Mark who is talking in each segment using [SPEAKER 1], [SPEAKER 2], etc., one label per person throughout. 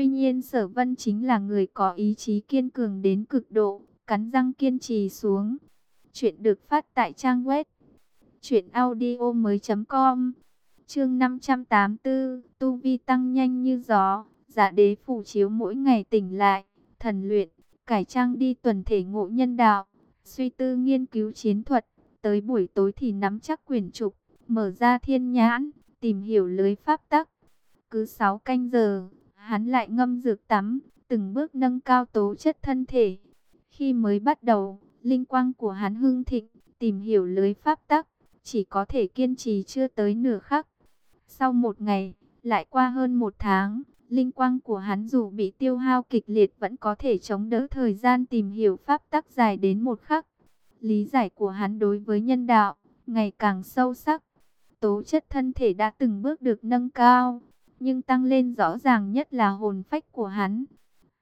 [SPEAKER 1] Tuy nhiên sở vân chính là người có ý chí kiên cường đến cực độ, cắn răng kiên trì xuống. Chuyện được phát tại trang web truyệnaudiomoi.com. Chương 584, tu vi tăng nhanh như gió, giả Đế phủ chiếu mỗi ngày tỉnh lại, thần luyện, cải trang đi tuần thể ngộ nhân đạo, suy tư nghiên cứu chiến thuật, tới buổi tối thì nắm chắc quyền trục, mở ra thiên nhãn, tìm hiểu lưới pháp tắc. Cứ 6 canh giờ, hắn lại ngâm dược tắm, từng bước nâng cao tố chất thân thể. Khi mới bắt đầu, linh quang của hắn hưng thịnh, tìm hiểu lưới pháp tắc, chỉ có thể kiên trì chưa tới nửa khắc. Sau một ngày, lại qua hơn một tháng, linh quang của hắn dù bị tiêu hao kịch liệt vẫn có thể chống đỡ thời gian tìm hiểu pháp tắc dài đến một khắc. Lý giải của hắn đối với nhân đạo, ngày càng sâu sắc. Tố chất thân thể đã từng bước được nâng cao, nhưng tăng lên rõ ràng nhất là hồn phách của hắn.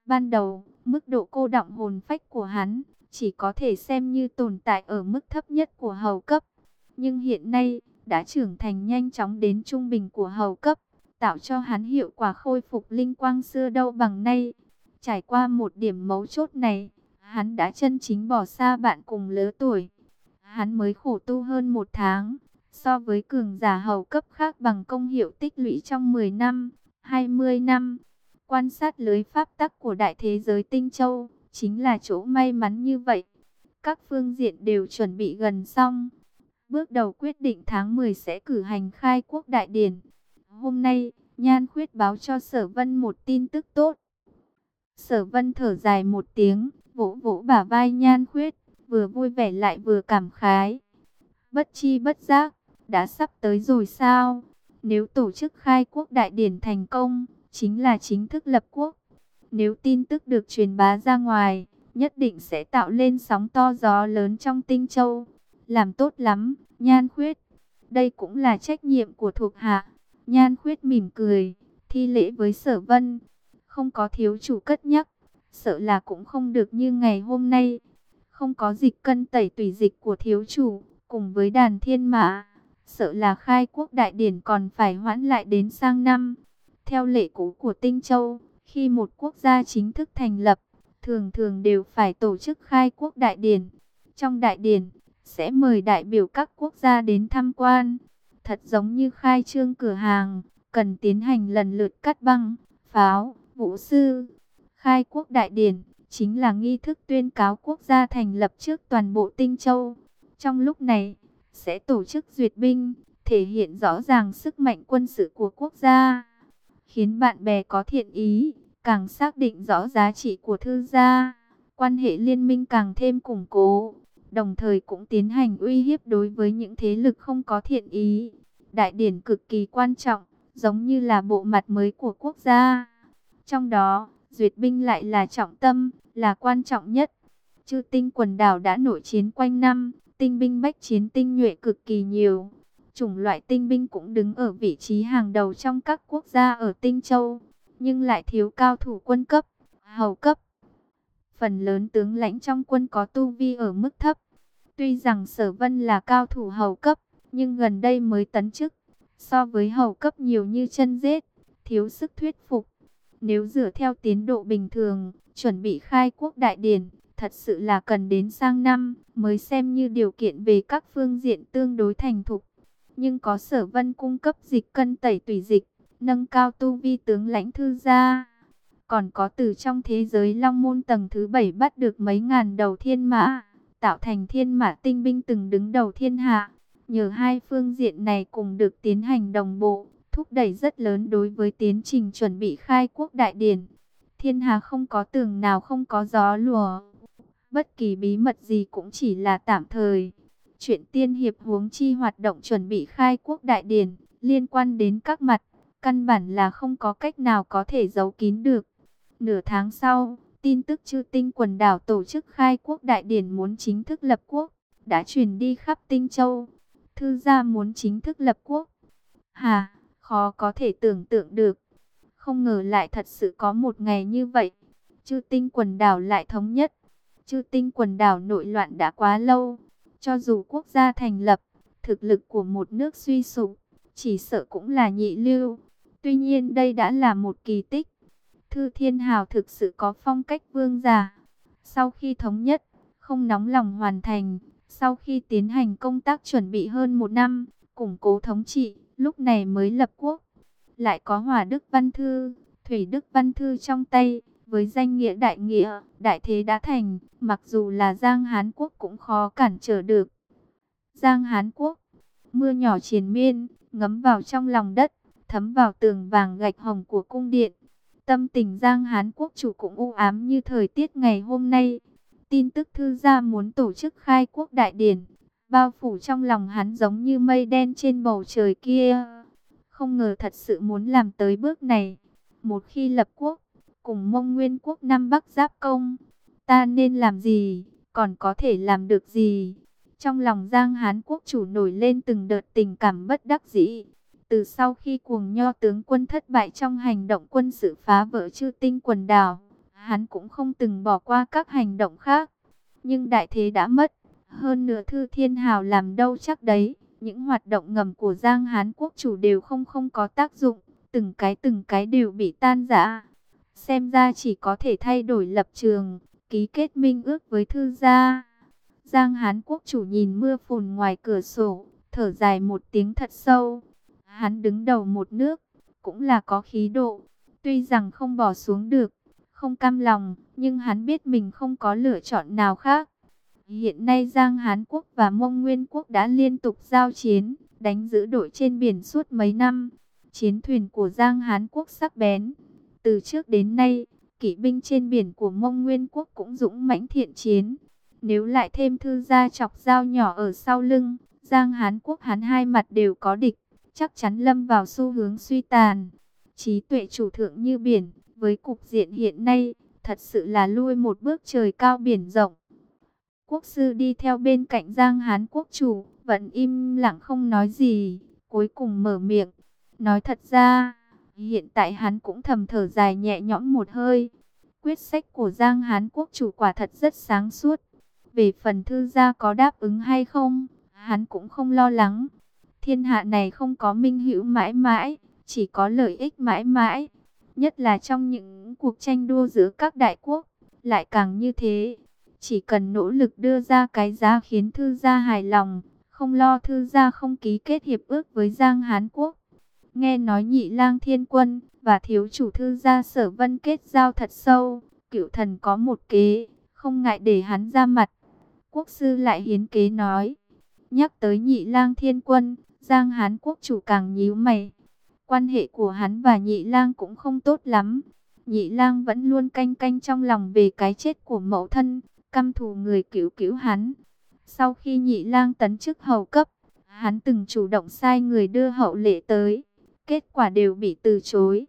[SPEAKER 1] Ban đầu, mức độ cô động hồn phách của hắn chỉ có thể xem như tồn tại ở mức thấp nhất của hầu cấp. Nhưng hiện nay, đã trưởng thành nhanh chóng đến trung bình của hầu cấp, tạo cho hắn hiệu quả khôi phục linh quang xưa đâu bằng nay. Trải qua một điểm mấu chốt này, hắn đã chân chính bỏ xa bạn cùng lứa tuổi. Hắn mới khổ tu hơn một tháng, so với cường giả hầu cấp khác bằng công hiệu tích lũy trong 10 năm, 20 năm. Quan sát lưới pháp tắc của đại thế giới Tinh Châu, chính là chỗ may mắn như vậy. Các phương diện đều chuẩn bị gần xong. Bước đầu quyết định tháng 10 sẽ cử hành khai quốc đại điển. Hôm nay, Nhan Khuyết báo cho Sở Vân một tin tức tốt. Sở Vân thở dài một tiếng, vỗ vỗ bả vai Nhan Khuyết, vừa vui vẻ lại vừa cảm khái. Bất chi bất giác, đã sắp tới rồi sao? Nếu tổ chức khai quốc đại điển thành công, chính là chính thức lập quốc. Nếu tin tức được truyền bá ra ngoài, nhất định sẽ tạo lên sóng to gió lớn trong tinh châu. Làm tốt lắm, nhan khuyết. Đây cũng là trách nhiệm của thuộc hạ. Nhan khuyết mỉm cười, thi lễ với sở vân. Không có thiếu chủ cất nhắc, sợ là cũng không được như ngày hôm nay. Không có dịch cân tẩy tùy dịch của thiếu chủ, cùng với đàn thiên mã. Sợ là khai quốc đại điển còn phải hoãn lại đến sang năm. Theo lệ cũ của Tinh Châu, khi một quốc gia chính thức thành lập, thường thường đều phải tổ chức khai quốc đại điển. Trong đại điển, sẽ mời đại biểu các quốc gia đến tham quan. Thật giống như khai trương cửa hàng, cần tiến hành lần lượt cắt băng, pháo, vũ sư. Khai quốc đại điển, chính là nghi thức tuyên cáo quốc gia thành lập trước toàn bộ tinh châu. Trong lúc này, sẽ tổ chức duyệt binh, thể hiện rõ ràng sức mạnh quân sự của quốc gia, khiến bạn bè có thiện ý, càng xác định rõ giá trị của thư gia, quan hệ liên minh càng thêm củng cố, đồng thời cũng tiến hành uy hiếp đối với những thế lực không có thiện ý. Đại điển cực kỳ quan trọng, giống như là bộ mặt mới của quốc gia. Trong đó, duyệt binh lại là trọng tâm, là quan trọng nhất. Chư tinh quần đảo đã nổi chiến quanh năm, tinh binh bách chiến tinh nhuệ cực kỳ nhiều. Chủng loại tinh binh cũng đứng ở vị trí hàng đầu trong các quốc gia ở Tinh Châu, nhưng lại thiếu cao thủ quân cấp, hầu cấp. Phần lớn tướng lãnh trong quân có tu vi ở mức thấp. Tuy rằng Sở Vân là cao thủ hầu cấp, nhưng gần đây mới tấn chức, so với hầu cấp nhiều như chân rết, thiếu sức thuyết phục. Nếu dựa theo tiến độ bình thường, chuẩn bị khai quốc đại điển, thật sự là cần đến sang năm mới xem như điều kiện về các phương diện tương đối thành thục. Nhưng có sở vân cung cấp dịch cân tẩy tùy dịch, nâng cao tu vi tướng lãnh thư gia. Còn có từ trong thế giới long môn tầng thứ bảy bắt được mấy ngàn đầu thiên mã, tạo thành thiên mã tinh binh từng đứng đầu thiên hạ. Nhờ hai phương diện này cùng được tiến hành đồng bộ, thúc đẩy rất lớn đối với tiến trình chuẩn bị khai quốc đại điển. Thiên hà không có tường nào không có gió lùa, Bất kỳ bí mật gì cũng chỉ là tạm thời. Chuyện tiên hiệp huống chi hoạt động chuẩn bị khai quốc đại điển, liên quan đến các mặt, căn bản là không có cách nào có thể giấu kín được. Nửa tháng sau, tin tức chư tinh quần đảo tổ chức khai quốc đại điển muốn chính thức lập quốc, đã truyền đi khắp tinh châu. Thư gia muốn chính thức lập quốc. Hà, khó có thể tưởng tượng được. Không ngờ lại thật sự có một ngày như vậy. Chư tinh quần đảo lại thống nhất chư tinh quần đảo nội loạn đã quá lâu. Cho dù quốc gia thành lập, thực lực của một nước suy sụp, chỉ sợ cũng là nhị lưu. Tuy nhiên đây đã là một kỳ tích. Thư Thiên Hào thực sự có phong cách vương giả. Sau khi thống nhất, không nóng lòng hoàn thành, sau khi tiến hành công tác chuẩn bị hơn một năm, củng cố thống trị, lúc này mới lập quốc. Lại có Hòa Đức Văn Thư, Thủy Đức Văn Thư trong tay, với danh nghĩa đại nghĩa, đại thế đã thành, mặc dù là Giang Hán Quốc cũng khó cản trở được. Giang Hán Quốc, mưa nhỏ triền miên, ngấm vào trong lòng đất, thấm vào tường vàng gạch hồng của cung điện. Tâm tình Giang Hán Quốc chủ cũng u ám như thời tiết ngày hôm nay. Tin tức thư gia muốn tổ chức khai quốc đại điển, bao phủ trong lòng hắn giống như mây đen trên bầu trời kia. Không ngờ thật sự muốn làm tới bước này. Một khi lập quốc, cùng mông nguyên quốc Nam Bắc giáp công, ta nên làm gì, còn có thể làm được gì? Trong lòng Giang Hán quốc chủ nổi lên từng đợt tình cảm bất đắc dĩ. Từ sau khi cuồng nho tướng quân thất bại trong hành động quân sự phá vỡ chư tinh quần đảo, hắn cũng không từng bỏ qua các hành động khác. Nhưng đại thế đã mất, hơn nửa thư thiên hào làm đâu chắc đấy. Những hoạt động ngầm của Giang Hán quốc chủ đều không không có tác dụng, từng cái từng cái đều bị tan rã. Xem ra chỉ có thể thay đổi lập trường, ký kết minh ước với thư gia. Giang Hán quốc chủ nhìn mưa phùn ngoài cửa sổ, thở dài một tiếng thật sâu. Hắn đứng đầu một nước, cũng là có khí độ. Tuy rằng không bỏ xuống được, không cam lòng, nhưng hắn biết mình không có lựa chọn nào khác. Hiện nay Giang Hán Quốc và Mông Nguyên Quốc đã liên tục giao chiến, đánh giữ đội trên biển suốt mấy năm. Chiến thuyền của Giang Hán Quốc sắc bén. Từ trước đến nay, kỵ binh trên biển của Mông Nguyên Quốc cũng dũng mãnh thiện chiến. Nếu lại thêm thư gia chọc dao nhỏ ở sau lưng, Giang Hán Quốc hắn hai mặt đều có địch, chắc chắn lâm vào xu hướng suy tàn. Trí tuệ chủ thượng như biển, với cục diện hiện nay, thật sự là lui một bước trời cao biển rộng. Quốc sư đi theo bên cạnh Giang Hán quốc chủ, vẫn im lặng không nói gì, cuối cùng mở miệng. Nói thật ra, hiện tại hắn cũng thầm thở dài nhẹ nhõm một hơi. Quyết sách của Giang Hán quốc chủ quả thật rất sáng suốt. Về phần thư gia có đáp ứng hay không, hắn cũng không lo lắng. Thiên hạ này không có minh hữu mãi mãi, chỉ có lợi ích mãi mãi. Nhất là trong những cuộc tranh đua giữa các đại quốc, lại càng như thế. Chỉ cần nỗ lực đưa ra cái giá khiến thư gia hài lòng, không lo thư gia không ký kết hiệp ước với Giang Hán Quốc. Nghe nói nhị lang thiên quân và thiếu chủ thư gia sở vân kết giao thật sâu, cựu thần có một kế, không ngại để hắn ra mặt. Quốc sư lại hiến kế nói, nhắc tới nhị lang thiên quân, Giang Hán Quốc chủ càng nhíu mày. Quan hệ của hắn và nhị lang cũng không tốt lắm. Nhị lang vẫn luôn canh canh trong lòng về cái chết của mẫu thân, căm thù người cứu cứu hắn. Sau khi nhị lang tấn chức hầu cấp, hắn từng chủ động sai người đưa hậu lệ tới. Kết quả đều bị từ chối.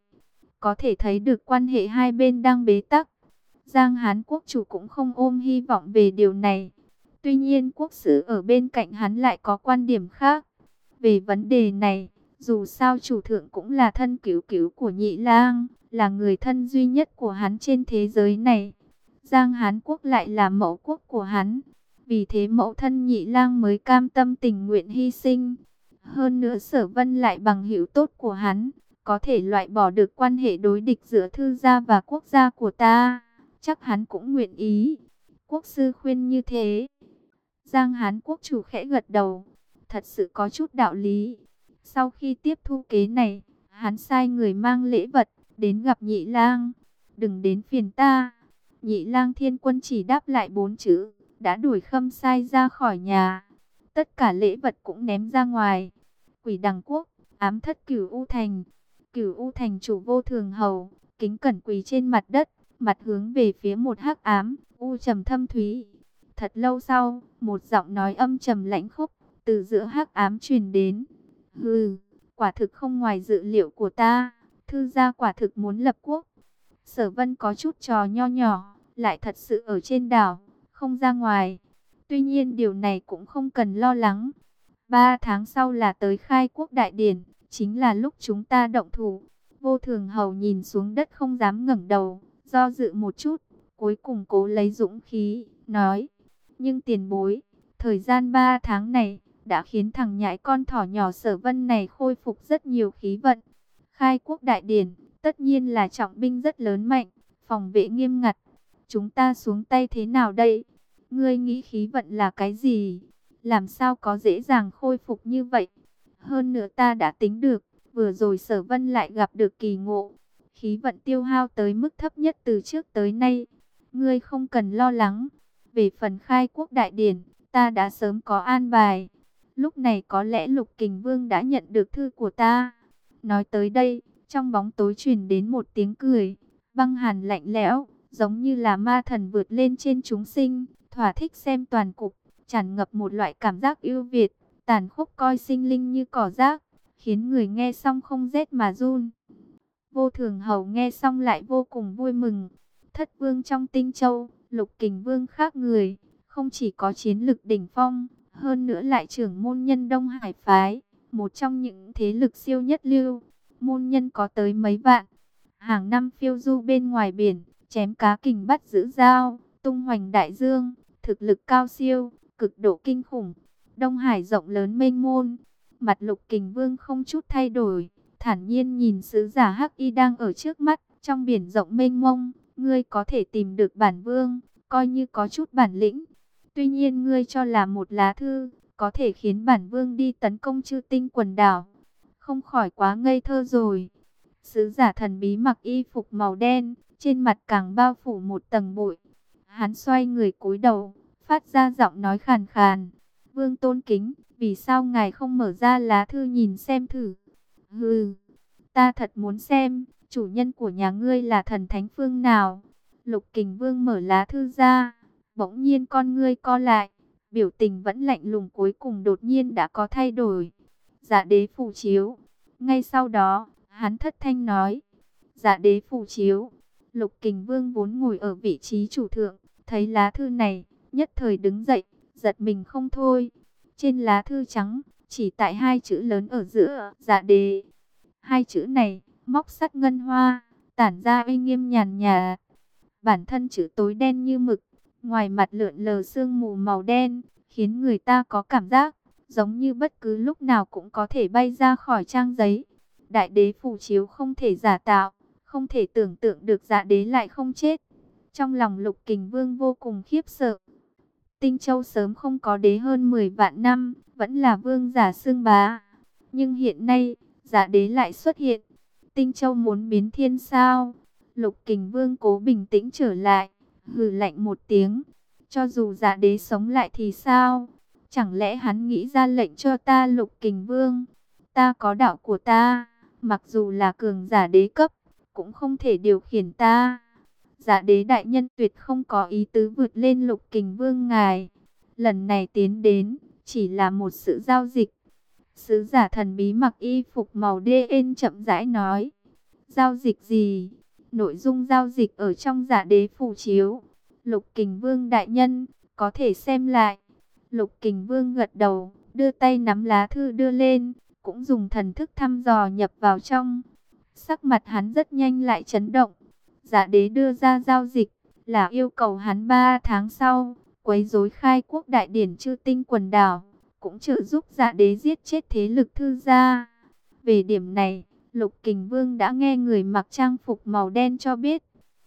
[SPEAKER 1] Có thể thấy được quan hệ hai bên đang bế tắc. Giang Hán quốc chủ cũng không ôm hy vọng về điều này. Tuy nhiên quốc sử ở bên cạnh hắn lại có quan điểm khác. Về vấn đề này, dù sao chủ thượng cũng là thân cứu cứu của nhị lang, là người thân duy nhất của hắn trên thế giới này. Giang Hán Quốc lại là mẫu quốc của hắn. Vì thế mẫu thân nhị lang mới cam tâm tình nguyện hy sinh. Hơn nữa sở vân lại bằng hữu tốt của hắn. Có thể loại bỏ được quan hệ đối địch giữa thư gia và quốc gia của ta. Chắc hắn cũng nguyện ý. Quốc sư khuyên như thế. Giang Hán Quốc chủ khẽ gật đầu. Thật sự có chút đạo lý. Sau khi tiếp thu kế này, hắn sai người mang lễ vật đến gặp nhị lang. Đừng đến phiền ta. Nhị lang thiên quân chỉ đáp lại bốn chữ, đã đuổi khâm sai ra khỏi nhà. Tất cả lễ vật cũng ném ra ngoài. Quỷ đằng quốc, ám thất cửu U Thành. Cửu U Thành chủ vô thường hầu, kính cẩn quỳ trên mặt đất, mặt hướng về phía một hắc ám, U trầm thâm thúy. Thật lâu sau, một giọng nói âm trầm lãnh khốc, từ giữa hắc ám truyền đến. Hừ, quả thực không ngoài dự liệu của ta, thư gia quả thực muốn lập quốc. Sở vân có chút trò nho nhỏ, lại thật sự ở trên đảo, không ra ngoài. Tuy nhiên điều này cũng không cần lo lắng. Ba tháng sau là tới khai quốc đại điển, chính là lúc chúng ta động thủ. Vô thường hầu nhìn xuống đất không dám ngẩng đầu, do dự một chút, cuối cùng cố lấy dũng khí, nói. Nhưng tiền bối, thời gian ba tháng này, đã khiến thằng nhãi con thỏ nhỏ sở vân này khôi phục rất nhiều khí vận. Khai quốc đại điển, tất nhiên là trọng binh rất lớn mạnh, phòng vệ nghiêm ngặt. Chúng ta xuống tay thế nào đây? Ngươi nghĩ khí vận là cái gì? Làm sao có dễ dàng khôi phục như vậy? Hơn nữa ta đã tính được, vừa rồi sở vân lại gặp được kỳ ngộ. Khí vận tiêu hao tới mức thấp nhất từ trước tới nay. Ngươi không cần lo lắng. Về phần khai quốc đại điển, ta đã sớm có an bài. Lúc này có lẽ Lục Kình Vương đã nhận được thư của ta. Nói tới đây, trong bóng tối truyền đến một tiếng cười, băng hàn lạnh lẽo, giống như là ma thần vượt lên trên chúng sinh, thỏa thích xem toàn cục, tràn ngập một loại cảm giác yêu việt, tàn khốc coi sinh linh như cỏ rác, khiến người nghe xong không rét mà run. Vô thường hầu nghe xong lại vô cùng vui mừng. Thất vương trong tinh châu, lục kình vương khác người, không chỉ có chiến lực đỉnh phong, hơn nữa lại trưởng môn nhân Đông Hải Phái, một trong những thế lực siêu nhất lưu. Môn nhân có tới mấy vạn, hàng năm phiêu du bên ngoài biển, chém cá kình bắt giữ dao, tung hoành đại dương, thực lực cao siêu, cực độ kinh khủng. Đông Hải rộng lớn mênh môn, mặt lục kình vương không chút thay đổi, thản nhiên nhìn sứ giả Hắc Y đang ở trước mắt, trong biển rộng mênh mông, ngươi có thể tìm được bản vương, coi như có chút bản lĩnh. Tuy nhiên ngươi cho là một lá thư, có thể khiến bản vương đi tấn công chư tinh quần đảo. Không khỏi quá ngây thơ rồi. Sứ giả thần bí mặc y phục màu đen, trên mặt càng bao phủ một tầng bụi. Hắn xoay người cúi đầu, phát ra giọng nói khàn khàn. Vương tôn kính, vì sao ngài không mở ra lá thư nhìn xem thử? Hừ, ta thật muốn xem, chủ nhân của nhà ngươi là thần thánh phương nào? Lục kình vương mở lá thư ra, bỗng nhiên con ngươi co lại, biểu tình vẫn lạnh lùng cuối cùng đột nhiên đã có thay đổi. Dạ đế phù chiếu. Ngay sau đó, hắn thất thanh nói. Dạ đế phù chiếu. Lục kình vương vốn ngồi ở vị trí chủ thượng, thấy lá thư này, nhất thời đứng dậy, giật mình không thôi. Trên lá thư trắng, chỉ tại hai chữ lớn ở giữa, dạ đề Hai chữ này, móc sắt ngân hoa, tản ra uy nghiêm nhàn nhà. Bản thân chữ tối đen như mực, ngoài mặt lượn lờ sương mù màu đen, khiến người ta có cảm giác giống như bất cứ lúc nào cũng có thể bay ra khỏi trang giấy. Đại đế phù chiếu không thể giả tạo, không thể tưởng tượng được dạ đế lại không chết. Trong lòng lục kình vương vô cùng khiếp sợ. Tinh Châu sớm không có đế hơn 10 vạn năm, vẫn là vương giả xương bá. Nhưng hiện nay, giả đế lại xuất hiện. Tinh Châu muốn biến thiên sao? Lục kình vương cố bình tĩnh trở lại, hừ lạnh một tiếng. Cho dù giả đế sống lại thì sao? Chẳng lẽ hắn nghĩ ra lệnh cho ta lục kình vương? Ta có đạo của ta, mặc dù là cường giả đế cấp, cũng không thể điều khiển ta. Giả đế đại nhân tuyệt không có ý tứ vượt lên lục kình vương ngài. Lần này tiến đến, chỉ là một sự giao dịch. Sứ giả thần bí mặc y phục màu đen chậm rãi nói. Giao dịch gì? Nội dung giao dịch ở trong giả đế phù chiếu. Lục kình vương đại nhân, có thể xem lại. Lục kình vương gật đầu, đưa tay nắm lá thư đưa lên, cũng dùng thần thức thăm dò nhập vào trong. Sắc mặt hắn rất nhanh lại chấn động. Giả đế đưa ra giao dịch, là yêu cầu hắn 3 tháng sau, quấy rối khai quốc đại điển chư tinh quần đảo, cũng trợ giúp giả đế giết chết thế lực thư gia. Về điểm này, Lục Kình Vương đã nghe người mặc trang phục màu đen cho biết.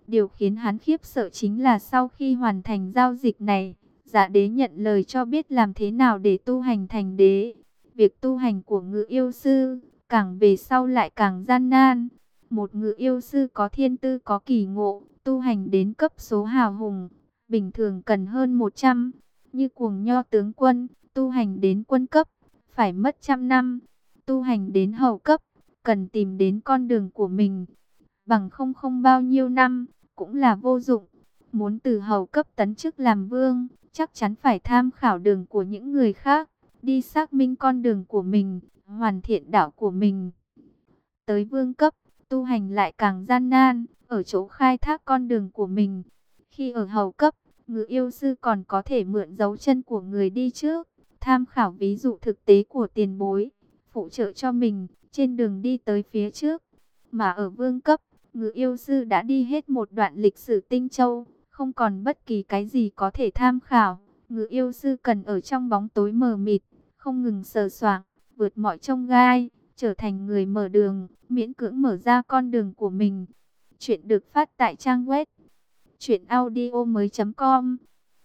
[SPEAKER 1] Điều khiến hắn khiếp sợ chính là sau khi hoàn thành giao dịch này, giả đế nhận lời cho biết làm thế nào để tu hành thành đế. Việc tu hành của ngự yêu sư, càng về sau lại càng gian nan. Một ngự yêu sư có thiên tư có kỳ ngộ, tu hành đến cấp số hào hùng, bình thường cần hơn 100. Như cuồng nho tướng quân, tu hành đến quân cấp, phải mất trăm năm. Tu hành đến hậu cấp, cần tìm đến con đường của mình. Bằng không không bao nhiêu năm, cũng là vô dụng. Muốn từ hậu cấp tấn chức làm vương, chắc chắn phải tham khảo đường của những người khác, đi xác minh con đường của mình, hoàn thiện đạo của mình. Tới vương cấp, tu hành lại càng gian nan, ở chỗ khai thác con đường của mình. Khi ở hầu cấp, ngự yêu sư còn có thể mượn dấu chân của người đi trước, tham khảo ví dụ thực tế của tiền bối, phụ trợ cho mình trên đường đi tới phía trước. Mà ở vương cấp, ngự yêu sư đã đi hết một đoạn lịch sử tinh châu, không còn bất kỳ cái gì có thể tham khảo. Ngự yêu sư cần ở trong bóng tối mờ mịt, không ngừng sờ soạng, vượt mọi trông gai, trở thành người mở đường, miễn cưỡng mở ra con đường của mình. Chuyện được phát tại trang web truyệnaudiomoi.com.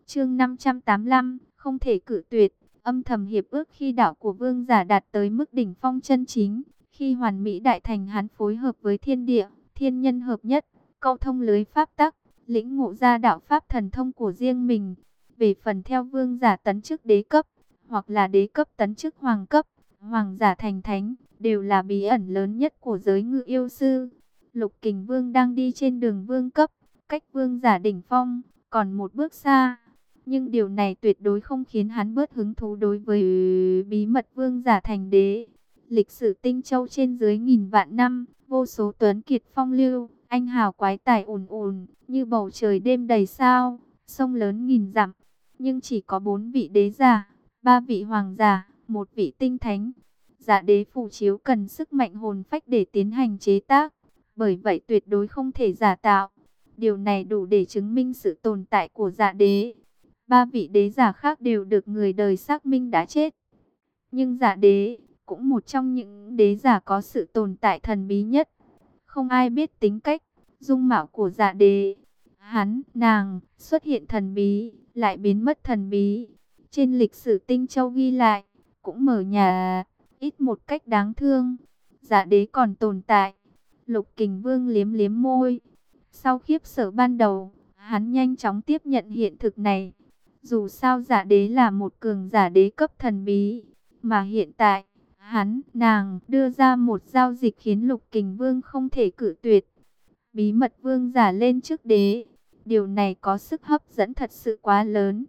[SPEAKER 1] Chương 585, không thể cử tuyệt, âm thầm hiệp ước khi đạo của vương giả đạt tới mức đỉnh phong chân chính, khi hoàn mỹ đại thành hắn phối hợp với thiên địa, thiên nhân hợp nhất, câu thông lưới pháp tắc, lĩnh ngộ ra đạo pháp thần thông của riêng mình. Về phần theo vương giả tấn chức đế cấp, hoặc là đế cấp tấn chức hoàng cấp, hoàng giả thành thánh, đều là bí ẩn lớn nhất của giới ngự yêu sư. Lục Kình Vương đang đi trên đường vương cấp, cách vương giả đỉnh phong, còn một bước xa. Nhưng điều này tuyệt đối không khiến hắn bớt hứng thú đối với bí mật vương giả thành đế. Lịch sử tinh châu trên dưới nghìn vạn năm, vô số tuấn kiệt phong lưu, anh hào quái tài ồn ồn, như bầu trời đêm đầy sao, sông lớn nghìn dặm. Nhưng chỉ có bốn vị đế giả, ba vị hoàng giả, một vị tinh thánh. Giả đế phù chiếu cần sức mạnh hồn phách để tiến hành chế tác, bởi vậy tuyệt đối không thể giả tạo. Điều này đủ để chứng minh sự tồn tại của giả đế. Ba vị đế giả khác đều được người đời xác minh đã chết. Nhưng giả đế cũng một trong những đế giả có sự tồn tại thần bí nhất. Không ai biết tính cách, dung mạo của giả đế. Hắn, nàng, xuất hiện thần bí, lại biến mất thần bí. Trên lịch sử tinh châu ghi lại, cũng mở nhà, ít một cách đáng thương. Giả đế còn tồn tại. Lục kình vương liếm liếm môi. Sau khiếp sợ ban đầu, hắn nhanh chóng tiếp nhận hiện thực này. Dù sao giả đế là một cường giả đế cấp thần bí, mà hiện tại, hắn, nàng đưa ra một giao dịch khiến lục kình vương không thể cử tuyệt. Bí mật vương giả lên trước đế, điều này có sức hấp dẫn thật sự quá lớn.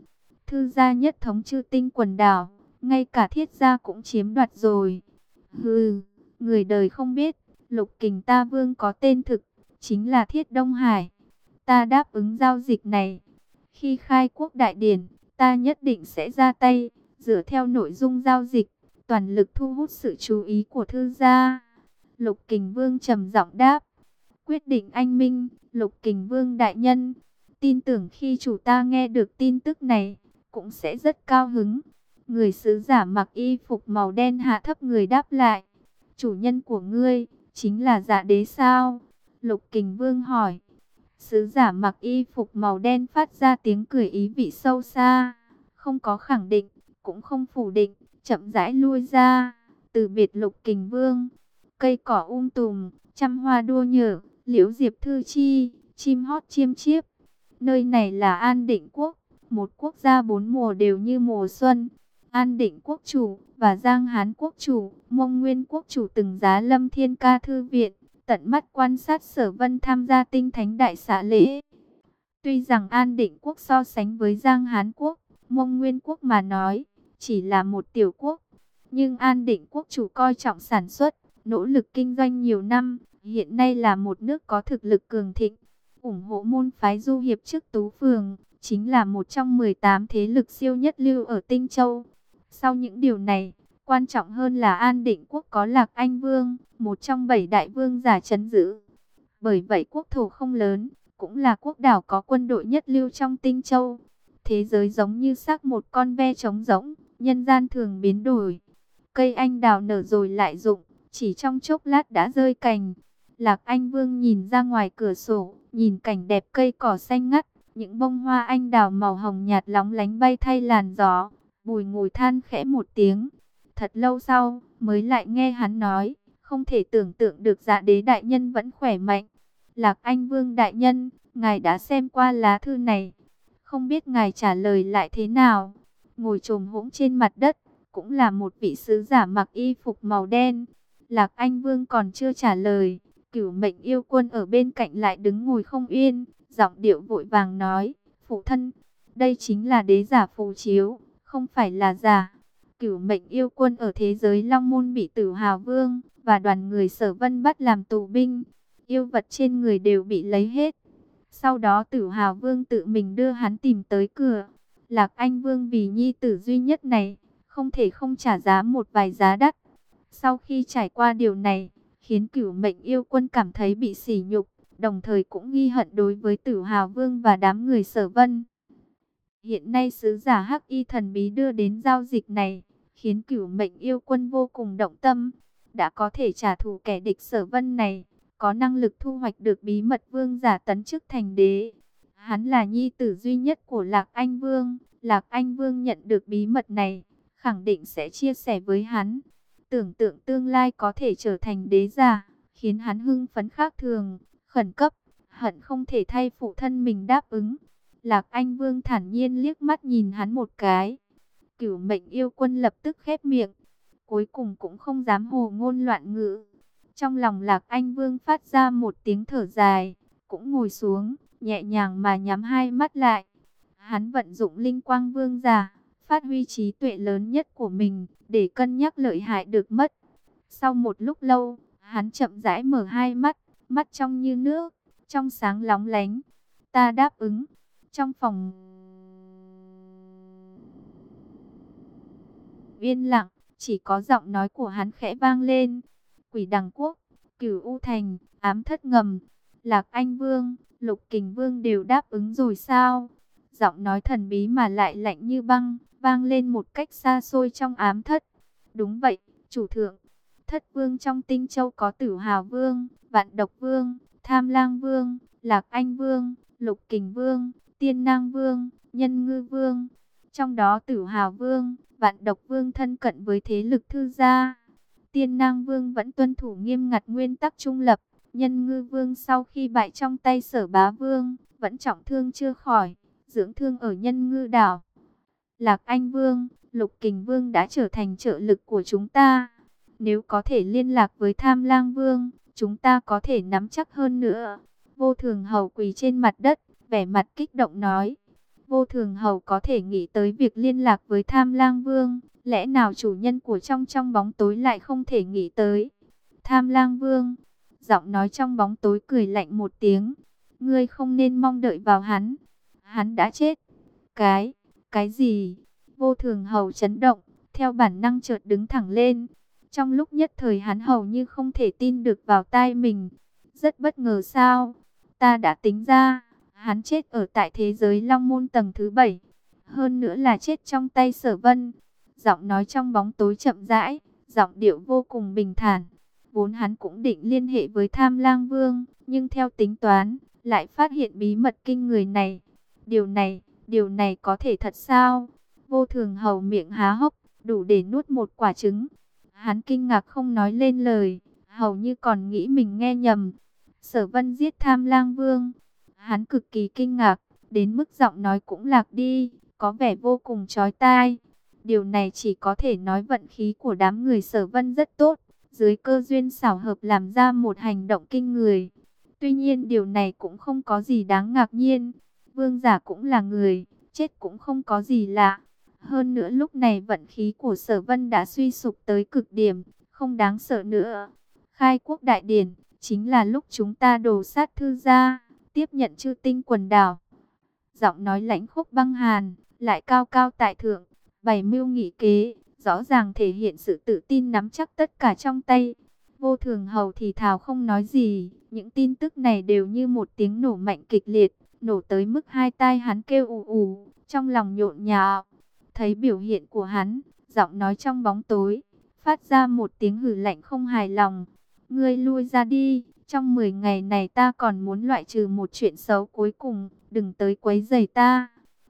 [SPEAKER 1] Thư gia nhất thống chư tinh quần đảo, ngay cả thiết gia cũng chiếm đoạt rồi. Hừ, người đời không biết, lục kình ta vương có tên thực, chính là thiết Đông Hải. Ta đáp ứng giao dịch này. Khi khai quốc đại điển, ta nhất định sẽ ra tay, dựa theo nội dung giao dịch, toàn lực thu hút sự chú ý của thư gia. Lục kình vương trầm giọng đáp. Quyết định anh minh, lục kình vương đại nhân. Tin tưởng khi chủ ta nghe được tin tức này, cũng sẽ rất cao hứng. Người sứ giả mặc y phục màu đen hạ thấp người đáp lại. Chủ nhân của ngươi, chính là giả đế sao? Lục kình vương hỏi. Sứ giả mặc y phục màu đen phát ra tiếng cười ý vị sâu xa. Không có khẳng định, cũng không phủ định, chậm rãi lui ra. Từ biệt lục kình vương, cây cỏ um tùm, trăm hoa đua nhở, liễu diệp thư chi, chim hót chiêm chiếp. Nơi này là an định quốc, một quốc gia bốn mùa đều như mùa xuân. An định quốc chủ và Giang Hán quốc chủ, Mông Nguyên quốc chủ từng giá lâm thiên ca thư viện, tận mắt quan sát sở vân tham gia tinh thánh đại xã lễ. Tuy rằng An định quốc so sánh với Giang Hán quốc, Mông Nguyên quốc mà nói, chỉ là một tiểu quốc. Nhưng An định quốc chủ coi trọng sản xuất, nỗ lực kinh doanh nhiều năm, hiện nay là một nước có thực lực cường thịnh, ủng hộ môn phái du hiệp trước Tú Phường, chính là một trong 18 thế lực siêu nhất lưu ở Tinh Châu. Sau những điều này, quan trọng hơn là an định quốc có Lạc Anh Vương, một trong bảy đại vương giả chấn giữ. Bởi vậy quốc thổ không lớn, cũng là quốc đảo có quân đội nhất lưu trong Tinh Châu. Thế giới giống như xác một con ve trống rỗng, nhân gian thường biến đổi. Cây anh đào nở rồi lại rụng, chỉ trong chốc lát đã rơi cành. Lạc Anh Vương nhìn ra ngoài cửa sổ, nhìn cảnh đẹp cây cỏ xanh ngắt, những bông hoa anh đào màu hồng nhạt lóng lánh bay thay làn gió. Bùi ngồi than khẽ một tiếng. Thật lâu sau, mới lại nghe hắn nói, không thể tưởng tượng được dạ đế đại nhân vẫn khỏe mạnh. Lạc Anh Vương đại nhân, ngài đã xem qua lá thư này. Không biết ngài trả lời lại thế nào. Ngồi trồm hỗn trên mặt đất, cũng là một vị sứ giả mặc y phục màu đen. Lạc Anh Vương còn chưa trả lời. Cửu mệnh yêu quân ở bên cạnh lại đứng ngồi không yên, giọng điệu vội vàng nói, phụ thân, đây chính là đế giả phù chiếu, không phải là giả. Cửu mệnh yêu quân ở thế giới Long Môn bị tử hào vương, và đoàn người sở vân bắt làm tù binh. Yêu vật trên người đều bị lấy hết. Sau đó tử hào vương tự mình đưa hắn tìm tới cửa. Lạc Anh vương vì nhi tử duy nhất này, không thể không trả giá một vài giá đắt. Sau khi trải qua điều này, khiến cửu mệnh yêu quân cảm thấy bị sỉ nhục, đồng thời cũng nghi hận đối với tử hào vương và đám người sở vân. Hiện nay sứ giả Hắc Y thần bí đưa đến giao dịch này, khiến cửu mệnh yêu quân vô cùng động tâm. đã có thể trả thù kẻ địch sở vân này, có năng lực thu hoạch được bí mật vương giả tấn chức thành đế. Hắn là nhi tử duy nhất của Lạc Anh Vương, Lạc Anh Vương nhận được bí mật này, khẳng định sẽ chia sẻ với hắn. Tưởng tượng tương lai có thể trở thành đế giả, khiến hắn hưng phấn khác thường, khẩn cấp, hận không thể thay phụ thân mình đáp ứng. Lạc Anh Vương thản nhiên liếc mắt nhìn hắn một cái. Cửu mệnh yêu quân lập tức khép miệng, cuối cùng cũng không dám hồ ngôn loạn ngữ. Trong lòng Lạc Anh Vương phát ra một tiếng thở dài, cũng ngồi xuống, nhẹ nhàng mà nhắm hai mắt lại. Hắn vận dụng linh quang vương giả, phát huy trí tuệ lớn nhất của mình, để cân nhắc lợi hại được mất. Sau một lúc lâu, hắn chậm rãi mở hai mắt, mắt trong như nước, trong sáng lóng lánh. Ta đáp ứng. Trong phòng yên lặng, chỉ có giọng nói của hắn khẽ vang lên. Quỷ đằng quốc, cửu U Thành, ám thất ngầm, Lạc Anh Vương, Lục Kình Vương đều đáp ứng rồi sao? Giọng nói thần bí mà lại lạnh như băng, vang lên một cách xa xôi trong ám thất. Đúng vậy, chủ thượng. Thất vương trong tinh châu có tử hào vương, vạn độc vương, tham lang vương, lạc anh vương, lục kình vương, tiên nang vương, nhân ngư vương. Trong đó tử hào vương, vạn độc vương thân cận với thế lực thư gia. Tiên nang vương vẫn tuân thủ nghiêm ngặt nguyên tắc trung lập. Nhân ngư vương sau khi bại trong tay sở bá vương, vẫn trọng thương chưa khỏi, dưỡng thương ở nhân ngư đảo. Lạc Anh Vương, Lục Kình Vương đã trở thành trợ lực của chúng ta. Nếu có thể liên lạc với Tham Lang Vương, chúng ta có thể nắm chắc hơn nữa. Vô Thường Hầu quỳ trên mặt đất, vẻ mặt kích động nói. Vô Thường Hầu có thể nghĩ tới việc liên lạc với Tham Lang Vương, lẽ nào chủ nhân của trong trong bóng tối lại không thể nghĩ tới. Tham Lang Vương, giọng nói trong bóng tối cười lạnh một tiếng. Ngươi không nên mong đợi vào hắn. Hắn đã chết. Cái, cái gì? Vô thường hầu chấn động, theo bản năng chợt đứng thẳng lên. Trong lúc nhất thời hắn hầu như không thể tin được vào tai mình. Rất bất ngờ sao? Ta đã tính ra, hắn chết ở tại thế giới Long Môn tầng thứ bảy. Hơn nữa là chết trong tay sở vân. Giọng nói trong bóng tối chậm rãi, giọng điệu vô cùng bình thản. Vốn hắn cũng định liên hệ với tham lang vương, nhưng theo tính toán, lại phát hiện bí mật kinh người này. Điều này, điều này có thể thật sao? Vô thường hầu miệng há hốc, đủ để nuốt một quả trứng. Hắn kinh ngạc không nói lên lời, hầu như còn nghĩ mình nghe nhầm. Sở vân giết tham lang vương. Hắn cực kỳ kinh ngạc, đến mức giọng nói cũng lạc đi, có vẻ vô cùng chói tai. Điều này chỉ có thể nói vận khí của đám người sở vân rất tốt, dưới cơ duyên xảo hợp làm ra một hành động kinh người. Tuy nhiên điều này cũng không có gì đáng ngạc nhiên, vương giả cũng là người, chết cũng không có gì lạ. Hơn nữa lúc này vận khí của sở vân đã suy sụp tới cực điểm, không đáng sợ nữa. Khai quốc đại điển, chính là lúc chúng ta đổ sát thư gia, tiếp nhận chư tinh quần đảo. Giọng nói lãnh khúc băng hàn, lại cao cao tại thượng, bày mưu nghị kế, rõ ràng thể hiện sự tự tin nắm chắc tất cả trong tay. Vô thường hầu thì thào không nói gì, những tin tức này đều như một tiếng nổ mạnh kịch liệt, nổ tới mức hai tai hắn kêu ù ù, trong lòng nhộn nhạo. Thấy biểu hiện của hắn, giọng nói trong bóng tối, phát ra một tiếng hử lạnh không hài lòng. Ngươi lui ra đi, trong 10 ngày này ta còn muốn loại trừ một chuyện xấu cuối cùng, đừng tới quấy rầy ta.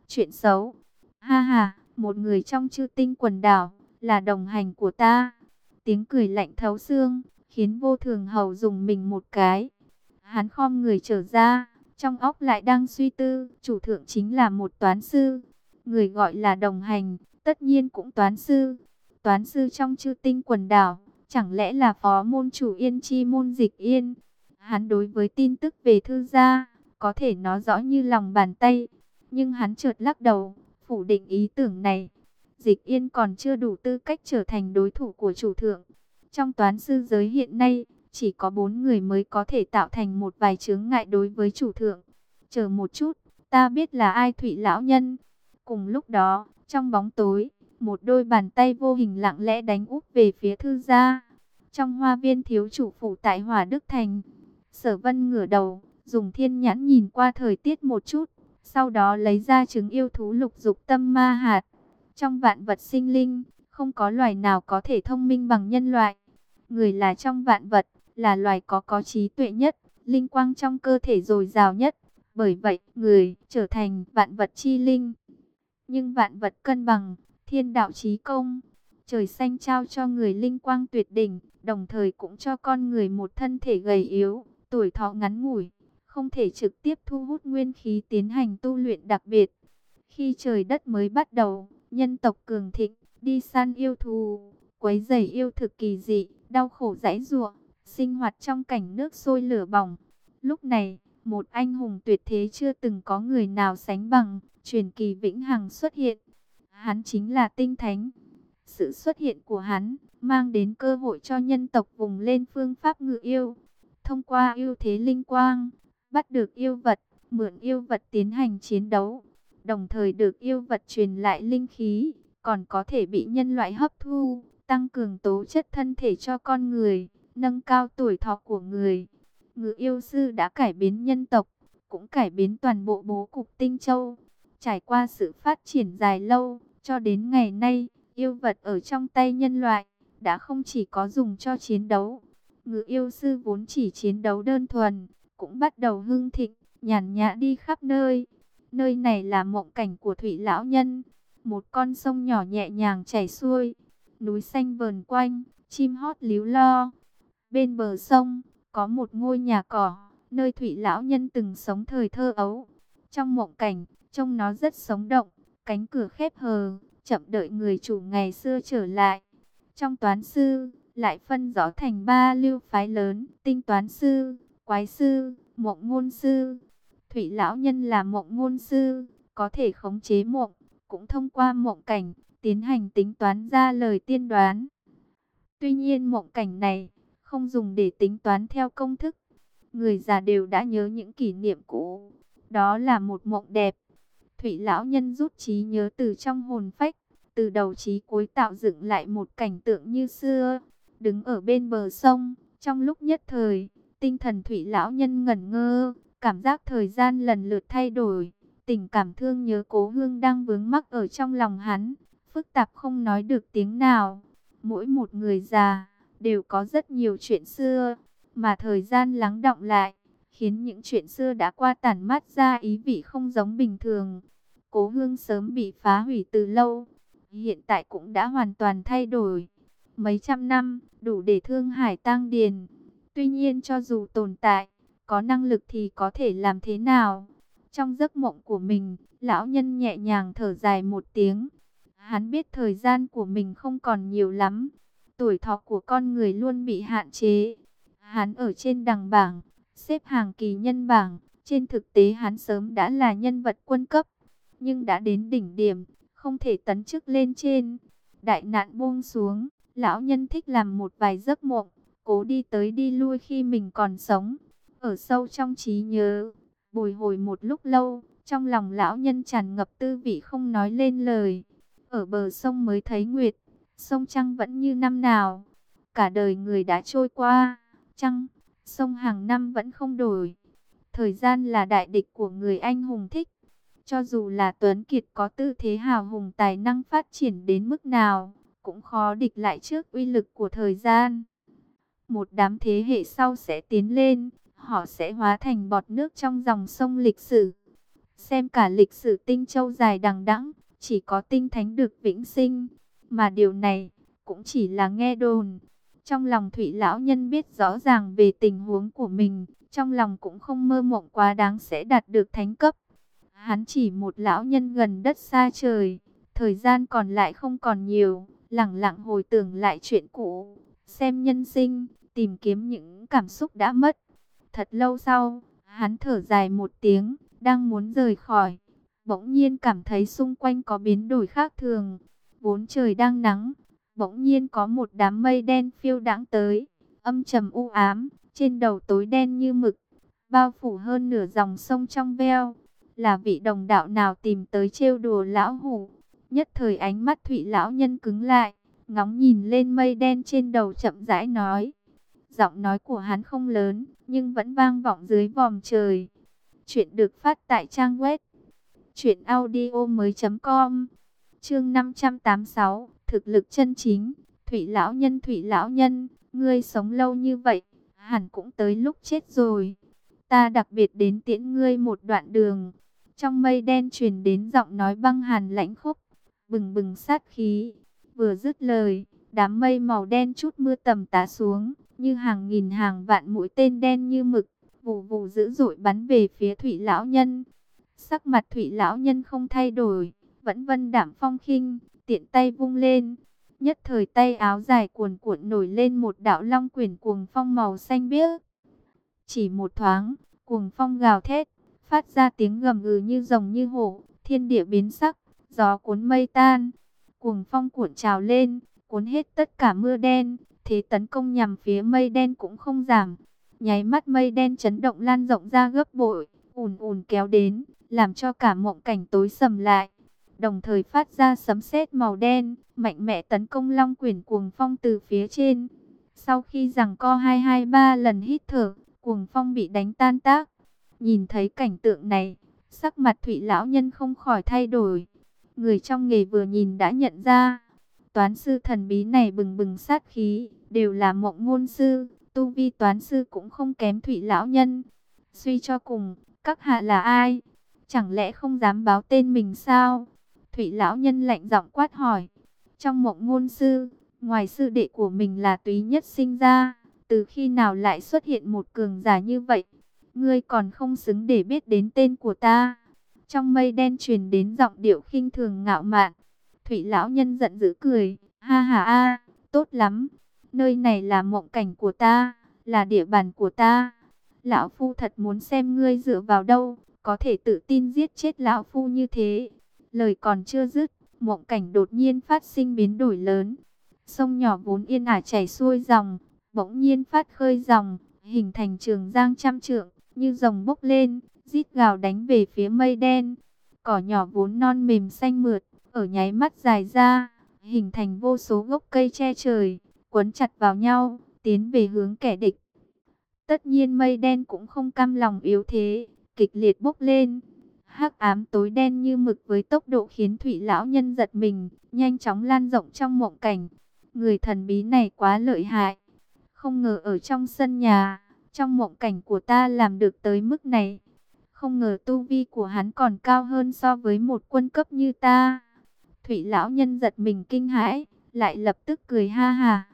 [SPEAKER 1] Chuyện xấu? Ha ha, một người trong chư tinh quần đảo, là đồng hành của ta. Tiếng cười lạnh thấu xương, khiến vô thường hầu dùng mình một cái. Hắn khom người trở ra, trong óc lại đang suy tư, chủ thượng chính là một toán sư. Người gọi là đồng hành, tất nhiên cũng toán sư. Toán sư trong chư tinh quần đảo, chẳng lẽ là phó môn chủ yên chi môn dịch yên. Hắn đối với tin tức về thư gia, có thể nói rõ như lòng bàn tay. Nhưng hắn chợt lắc đầu, phủ định ý tưởng này. Dịch yên còn chưa đủ tư cách trở thành đối thủ của chủ thượng. Trong toán sư giới hiện nay, chỉ có bốn người mới có thể tạo thành một vài chướng ngại đối với chủ thượng. Chờ một chút, ta biết là ai Thụy Lão Nhân. Cùng lúc đó, trong bóng tối, một đôi bàn tay vô hình lặng lẽ đánh úp về phía thư gia. Trong hoa viên thiếu chủ phủ tại Hòa Đức Thành, sở vân ngửa đầu, dùng thiên nhãn nhìn qua thời tiết một chút. Sau đó lấy ra trứng yêu thú lục dục tâm ma hạt. Trong vạn vật sinh linh, không có loài nào có thể thông minh bằng nhân loại. Người là trong vạn vật, là loài có có trí tuệ nhất, linh quang trong cơ thể dồi dào nhất. Bởi vậy, người trở thành vạn vật chi linh. Nhưng vạn vật cân bằng, thiên đạo trí công. Trời xanh trao cho người linh quang tuyệt đỉnh, đồng thời cũng cho con người một thân thể gầy yếu, tuổi thọ ngắn ngủi, không thể trực tiếp thu hút nguyên khí tiến hành tu luyện đặc biệt. Khi trời đất mới bắt đầu, nhân tộc cường thịnh, đi săn yêu thù, quấy rầy yêu thực kỳ dị, đau khổ dãi dụa, sinh hoạt trong cảnh nước sôi lửa bỏng. Lúc này, một anh hùng tuyệt thế chưa từng có người nào sánh bằng, truyền kỳ vĩnh hằng xuất hiện. Hắn chính là tinh thánh. Sự xuất hiện của hắn mang đến cơ hội cho nhân tộc vùng lên phương pháp ngự yêu. Thông qua yêu thế linh quang, bắt được yêu vật, mượn yêu vật tiến hành chiến đấu. Đồng thời được yêu vật truyền lại linh khí, còn có thể bị nhân loại hấp thu, tăng cường tố chất thân thể cho con người, nâng cao tuổi thọ của người. Ngự yêu sư đã cải biến nhân tộc, cũng cải biến toàn bộ bố cục tinh châu. Trải qua sự phát triển dài lâu, cho đến ngày nay, yêu vật ở trong tay nhân loại, đã không chỉ có dùng cho chiến đấu. Ngự yêu sư vốn chỉ chiến đấu đơn thuần, cũng bắt đầu hưng thịnh, nhàn nhã đi khắp nơi. Nơi này là mộng cảnh của Thủy Lão Nhân, một con sông nhỏ nhẹ nhàng chảy xuôi, núi xanh vờn quanh, chim hót líu lo. Bên bờ sông, có một ngôi nhà cỏ, nơi Thủy Lão Nhân từng sống thời thơ ấu. Trong mộng cảnh, trông nó rất sống động, cánh cửa khép hờ, chậm đợi người chủ ngày xưa trở lại. Trong toán sư, lại phân rõ thành ba lưu phái lớn, tinh toán sư, quái sư, mộng ngôn sư. Thủy lão nhân là mộng ngôn sư, có thể khống chế mộng, cũng thông qua mộng cảnh, tiến hành tính toán ra lời tiên đoán. Tuy nhiên mộng cảnh này, không dùng để tính toán theo công thức. Người già đều đã nhớ những kỷ niệm cũ. Đó là một mộng đẹp. Thủy lão nhân rút trí nhớ từ trong hồn phách, từ đầu trí cuối tạo dựng lại một cảnh tượng như xưa. Đứng ở bên bờ sông, trong lúc nhất thời, tinh thần thủy lão nhân ngẩn ngơ, cảm giác thời gian lần lượt thay đổi. Tình cảm thương nhớ cố hương đang vướng mắc ở trong lòng hắn, phức tạp không nói được tiếng nào. Mỗi một người già, đều có rất nhiều chuyện xưa, mà thời gian lắng động lại, khiến những chuyện xưa đã qua tản mát ra ý vị không giống bình thường. Cố hương sớm bị phá hủy từ lâu, hiện tại cũng đã hoàn toàn thay đổi. Mấy trăm năm, đủ để thương hải tăng điền. Tuy nhiên cho dù tồn tại, có năng lực thì có thể làm thế nào? Trong giấc mộng của mình, lão nhân nhẹ nhàng thở dài một tiếng. Hắn biết thời gian của mình không còn nhiều lắm. Tuổi thọ của con người luôn bị hạn chế. Hắn ở trên đằng bảng, xếp hàng kỳ nhân bảng. Trên thực tế hắn sớm đã là nhân vật quân cấp. Nhưng đã đến đỉnh điểm, không thể tấn chức lên trên. Đại nạn buông xuống, lão nhân thích làm một vài giấc mộng, cố đi tới đi lui khi mình còn sống. Ở sâu trong trí nhớ, bồi hồi một lúc lâu, trong lòng lão nhân tràn ngập tư vị không nói lên lời. Ở bờ sông mới thấy nguyệt, sông trăng vẫn như năm nào. Cả đời người đã trôi qua, trăng, sông hàng năm vẫn không đổi. Thời gian là đại địch của người anh hùng thích. Cho dù là Tuấn Kiệt có tư thế hào hùng tài năng phát triển đến mức nào, cũng khó địch lại trước uy lực của thời gian. Một đám thế hệ sau sẽ tiến lên, họ sẽ hóa thành bọt nước trong dòng sông lịch sử. Xem cả lịch sử tinh châu dài đằng đẵng, chỉ có tinh thánh được vĩnh sinh, mà điều này cũng chỉ là nghe đồn. Trong lòng Thủy lão nhân biết rõ ràng về tình huống của mình, trong lòng cũng không mơ mộng quá đáng sẽ đạt được thánh cấp. Hắn chỉ một lão nhân gần đất xa trời, thời gian còn lại không còn nhiều, lặng lặng hồi tưởng lại chuyện cũ, xem nhân sinh, tìm kiếm những cảm xúc đã mất. Thật lâu sau, hắn thở dài một tiếng, đang muốn rời khỏi, bỗng nhiên cảm thấy xung quanh có biến đổi khác thường. Vốn trời đang nắng, bỗng nhiên có một đám mây đen phiêu đãng tới, âm trầm u ám, trên đầu tối đen như mực, bao phủ hơn nửa dòng sông trong veo là vị đồng đạo nào tìm tới trêu đùa lão hủ. Nhất thời ánh mắt thụy lão nhân cứng lại, ngóng nhìn lên mây đen trên đầu chậm rãi nói. Giọng nói của hắn không lớn, nhưng vẫn vang vọng dưới vòm trời. Chuyện được phát tại trang web truyệnaudiomoi.com. Chương 586, thực lực chân chính, Thủy lão nhân Thủy lão nhân, Ngươi sống lâu như vậy, hẳn cũng tới lúc chết rồi. Ta đặc biệt đến tiễn ngươi một đoạn đường. Trong mây đen truyền đến giọng nói băng hàn lãnh khốc, bừng bừng sát khí. Vừa dứt lời, đám mây màu đen chút mưa tầm tá xuống, như hàng nghìn hàng vạn mũi tên đen như mực, vù vù dữ dội bắn về phía thủy lão nhân. Sắc mặt thủy lão nhân không thay đổi, vẫn vân đảm phong khinh, tiện tay vung lên. Nhất thời tay áo dài cuồn cuộn nổi lên một đạo long quyển cuồng phong màu xanh biếc. Chỉ một thoáng, cuồng phong gào thét, phát ra tiếng gầm gừ như rồng như hổ, thiên địa biến sắc, gió cuốn mây tan. Cuồng phong cuộn trào lên, cuốn hết tất cả mưa đen, thế tấn công nhằm phía mây đen cũng không giảm. Nháy mắt mây đen chấn động lan rộng ra gấp bội, ùn ùn kéo đến, làm cho cả mộng cảnh tối sầm lại. Đồng thời phát ra sấm sét màu đen, mạnh mẽ tấn công long quyển cuồng phong từ phía trên. Sau khi rằng co 223 lần hít thở, cuồng phong bị đánh tan tác. Nhìn thấy cảnh tượng này, sắc mặt thủy lão nhân không khỏi thay đổi. Người trong nghề vừa nhìn đã nhận ra, toán sư thần bí này bừng bừng sát khí, đều là mộng ngôn sư, tu vi toán sư cũng không kém thủy lão nhân. Suy cho cùng, các hạ là ai? Chẳng lẽ không dám báo tên mình sao? Thủy lão nhân lạnh giọng quát hỏi. Trong mộng ngôn sư, ngoài sư đệ của mình là túy nhất sinh ra, từ khi nào lại xuất hiện một cường giả như vậy? Ngươi còn không xứng để biết đến tên của ta. Trong mây đen truyền đến giọng điệu khinh thường ngạo mạn. Thủy lão nhân giận dữ cười, ha ha a, tốt lắm. Nơi này là mộng cảnh của ta, là địa bàn của ta. Lão phu thật muốn xem ngươi dựa vào đâu, có thể tự tin giết chết lão phu như thế. Lời còn chưa dứt, mộng cảnh đột nhiên phát sinh biến đổi lớn. Sông nhỏ vốn yên ả chảy xuôi dòng, bỗng nhiên phát khơi dòng, hình thành trường giang trăm trượng, như rồng bốc lên, rít gào đánh về phía mây đen. Cỏ nhỏ vốn non mềm xanh mượt, ở nháy mắt dài ra, hình thành vô số gốc cây che trời, quấn chặt vào nhau, tiến về hướng kẻ địch. Tất nhiên mây đen cũng không cam lòng yếu thế, kịch liệt bốc lên. hắc ám tối đen như mực với tốc độ khiến thủy lão nhân giật mình, nhanh chóng lan rộng trong mộng cảnh. Người thần bí này quá lợi hại. Không ngờ ở trong sân nhà, trong mộng cảnh của ta làm được tới mức này. Không ngờ tu vi của hắn còn cao hơn so với một quân cấp như ta. Thủy lão nhân giật mình kinh hãi, lại lập tức cười ha ha.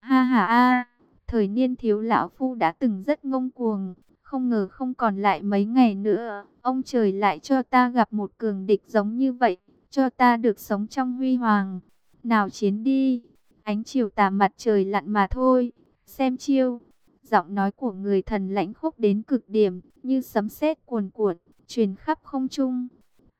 [SPEAKER 1] Ha ha a, thời niên thiếu lão phu đã từng rất ngông cuồng, không ngờ không còn lại mấy ngày nữa, ông trời lại cho ta gặp một cường địch giống như vậy, cho ta được sống trong huy hoàng. Nào chiến đi, ánh chiều tà mặt trời lặn mà thôi, xem chiêu. Giọng nói của người thần lãnh khốc đến cực điểm, như sấm sét cuồn cuộn, truyền khắp không trung.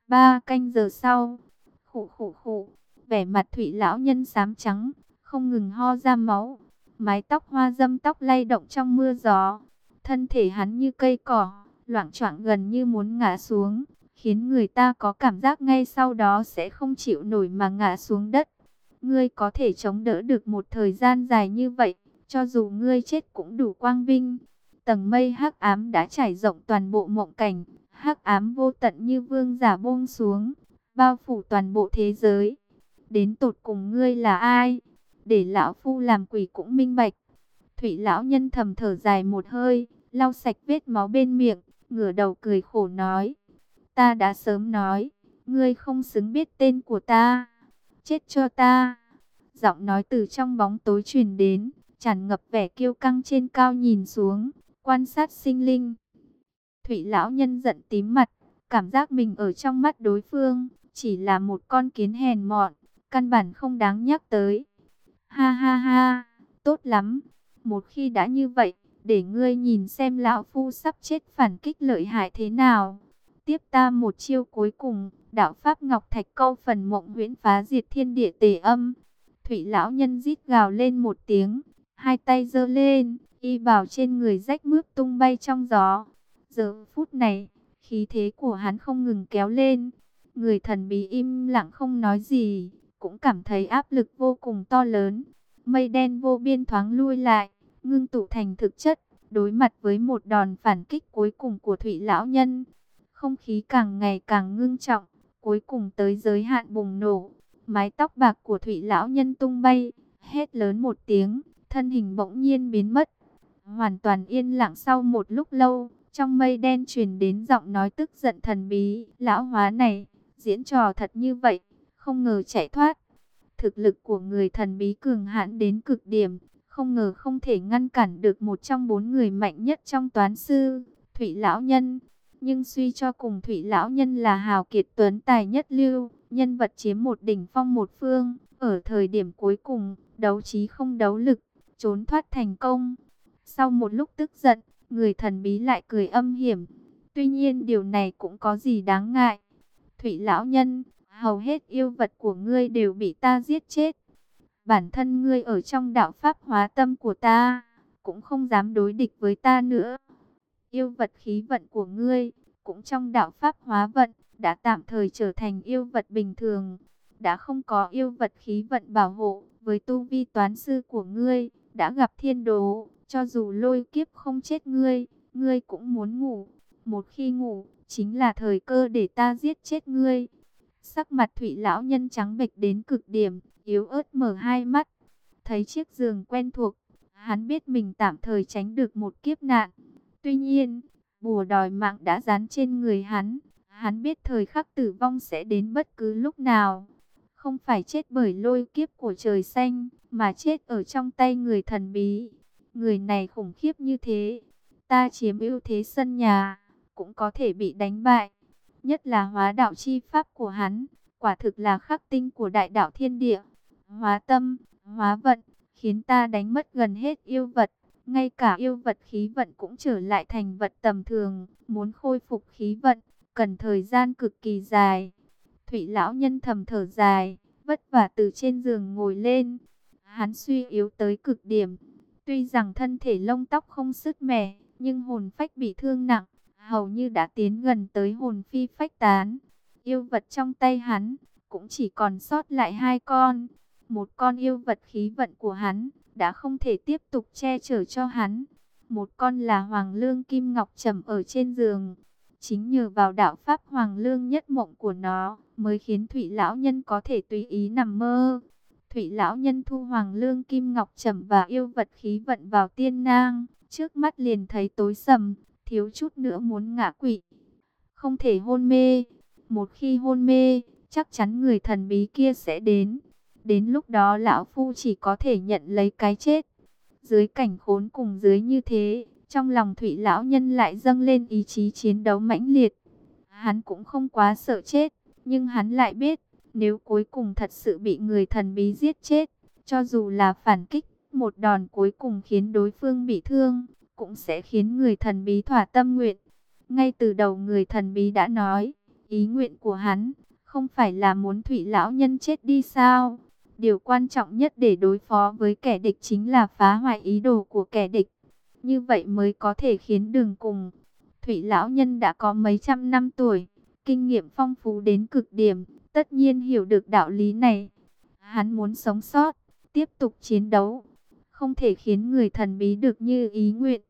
[SPEAKER 1] Ba canh giờ sau, khụ khụ khụ, vẻ mặt thủy lão nhân xám trắng, không ngừng ho ra máu. Mái tóc hoa dâm tóc lay động trong mưa gió. Thân thể hắn như cây cỏ, loạng choạng gần như muốn ngã xuống, khiến người ta có cảm giác ngay sau đó sẽ không chịu nổi mà ngã xuống đất. Ngươi có thể chống đỡ được một thời gian dài như vậy, cho dù ngươi chết cũng đủ quang vinh. Tầng mây hắc ám đã trải rộng toàn bộ mộng cảnh, hắc ám vô tận như vương giả buông xuống, bao phủ toàn bộ thế giới. Đến tột cùng ngươi là ai? Để lão phu làm quỷ cũng minh bạch. Thủy lão nhân thầm thở dài một hơi, lau sạch vết máu bên miệng, ngửa đầu cười khổ nói. Ta đã sớm nói, ngươi không xứng biết tên của ta. Chết cho ta. Giọng nói từ trong bóng tối truyền đến, tràn ngập vẻ kiêu căng trên cao nhìn xuống, quan sát sinh linh. Thủy lão nhân giận tím mặt, cảm giác mình ở trong mắt đối phương, chỉ là một con kiến hèn mọn, căn bản không đáng nhắc tới. Ha ha ha, tốt lắm, một khi đã như vậy, để ngươi nhìn xem lão phu sắp chết phản kích lợi hại thế nào. Tiếp ta một chiêu cuối cùng, đạo pháp ngọc thạch câu phần mộng huyễn phá diệt thiên địa tề âm. Thủy lão nhân rít gào lên một tiếng, hai tay giơ lên, y bảo trên người rách mướp tung bay trong gió. Giờ phút này, khí thế của hắn không ngừng kéo lên. Người thần bí im lặng không nói gì, cũng cảm thấy áp lực vô cùng to lớn. Mây đen vô biên thoáng lui lại, ngưng tụ thành thực chất, đối mặt với một đòn phản kích cuối cùng của Thủy Lão Nhân. Không khí càng ngày càng ngưng trọng, cuối cùng tới giới hạn bùng nổ. Mái tóc bạc của Thủy Lão Nhân tung bay, hét lớn một tiếng, thân hình bỗng nhiên biến mất. Hoàn toàn yên lặng sau một lúc lâu, trong mây đen truyền đến giọng nói tức giận thần bí, lão hóa này, diễn trò thật như vậy, không ngờ chạy thoát. Thực lực của người thần bí cường hãn đến cực điểm, không ngờ không thể ngăn cản được một trong bốn người mạnh nhất trong toán sư, Thủy Lão Nhân. Nhưng suy cho cùng Thủy Lão Nhân là hào kiệt tuấn tài nhất lưu, nhân vật chiếm một đỉnh phong một phương, ở thời điểm cuối cùng, đấu trí không đấu lực, trốn thoát thành công. Sau một lúc tức giận, người thần bí lại cười âm hiểm. Tuy nhiên điều này cũng có gì đáng ngại. Thủy Lão Nhân, hầu hết yêu vật của ngươi đều bị ta giết chết. Bản thân ngươi ở trong đạo pháp hóa tâm của ta, cũng không dám đối địch với ta nữa. Yêu vật khí vận của ngươi, cũng trong đạo pháp hóa vận, đã tạm thời trở thành yêu vật bình thường. Đã không có yêu vật khí vận bảo hộ, với tu vi toán sư của ngươi, đã gặp thiên đố, cho dù lôi kiếp không chết ngươi, ngươi cũng muốn ngủ. Một khi ngủ, chính là thời cơ để ta giết chết ngươi. Sắc mặt thủy lão nhân trắng bệch đến cực điểm, yếu ớt mở hai mắt. Thấy chiếc giường quen thuộc, hắn biết mình tạm thời tránh được một kiếp nạn. Tuy nhiên, bùa đòi mạng đã dán trên người hắn. Hắn biết thời khắc tử vong sẽ đến bất cứ lúc nào. Không phải chết bởi lôi kiếp của trời xanh, mà chết ở trong tay người thần bí. Người này khủng khiếp như thế. Ta chiếm ưu thế sân nhà, cũng có thể bị đánh bại. Nhất là hóa đạo chi pháp của hắn, quả thực là khắc tinh của đại đạo thiên địa. Hóa tâm, hóa vận, khiến ta đánh mất gần hết yêu vật. Ngay cả yêu vật khí vận cũng trở lại thành vật tầm thường, muốn khôi phục khí vận, cần thời gian cực kỳ dài. Thủy lão nhân thầm thở dài, vất vả từ trên giường ngồi lên. Hắn suy yếu tới cực điểm. Tuy rằng thân thể lông tóc không sứt mẻ, nhưng hồn phách bị thương nặng, hầu như đã tiến gần tới hồn phi phách tán. Yêu vật trong tay hắn, cũng chỉ còn sót lại hai con. Một con yêu vật khí vận của hắn, đã không thể tiếp tục che chở cho hắn. Một con là Hoàng Lương Kim Ngọc trầm ở trên giường. Chính nhờ vào đạo Pháp Hoàng Lương nhất mộng của nó, mới khiến Thủy Lão Nhân có thể tùy ý nằm mơ. Thủy Lão Nhân thu Hoàng Lương Kim Ngọc trầm và yêu vật khí vận vào tiên nang, trước mắt liền thấy tối sầm, thiếu chút nữa muốn ngã quỵ. Không thể hôn mê, một khi hôn mê, chắc chắn người thần bí kia sẽ đến. Đến lúc đó lão phu chỉ có thể nhận lấy cái chết. Dưới cảnh khốn cùng dưới như thế, trong lòng thụy lão nhân lại dâng lên ý chí chiến đấu mãnh liệt. Hắn cũng không quá sợ chết, nhưng hắn lại biết, nếu cuối cùng thật sự bị người thần bí giết chết, cho dù là phản kích, một đòn cuối cùng khiến đối phương bị thương, cũng sẽ khiến người thần bí thỏa tâm nguyện. Ngay từ đầu người thần bí đã nói, ý nguyện của hắn, không phải là muốn thụy lão nhân chết đi sao? Điều quan trọng nhất để đối phó với kẻ địch chính là phá hoại ý đồ của kẻ địch. Như vậy mới có thể khiến đường cùng. Thủy lão nhân đã có mấy trăm năm tuổi, kinh nghiệm phong phú đến cực điểm, tất nhiên hiểu được đạo lý này. Hắn muốn sống sót, tiếp tục chiến đấu, không thể khiến người thần bí được như ý nguyện.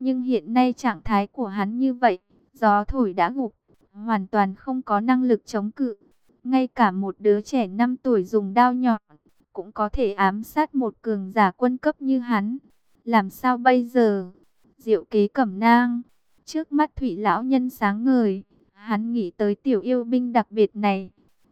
[SPEAKER 1] Nhưng hiện nay trạng thái của hắn như vậy, gió thổi đã gục, hoàn toàn không có năng lực chống cự. Ngay cả một đứa trẻ 5 tuổi dùng đao nhọn, cũng có thể ám sát một cường giả quân cấp như hắn. Làm sao bây giờ? Diệu kế cẩm nang. Trước mắt thủy lão nhân sáng ngời. Hắn nghĩ tới tiểu yêu binh đặc biệt này.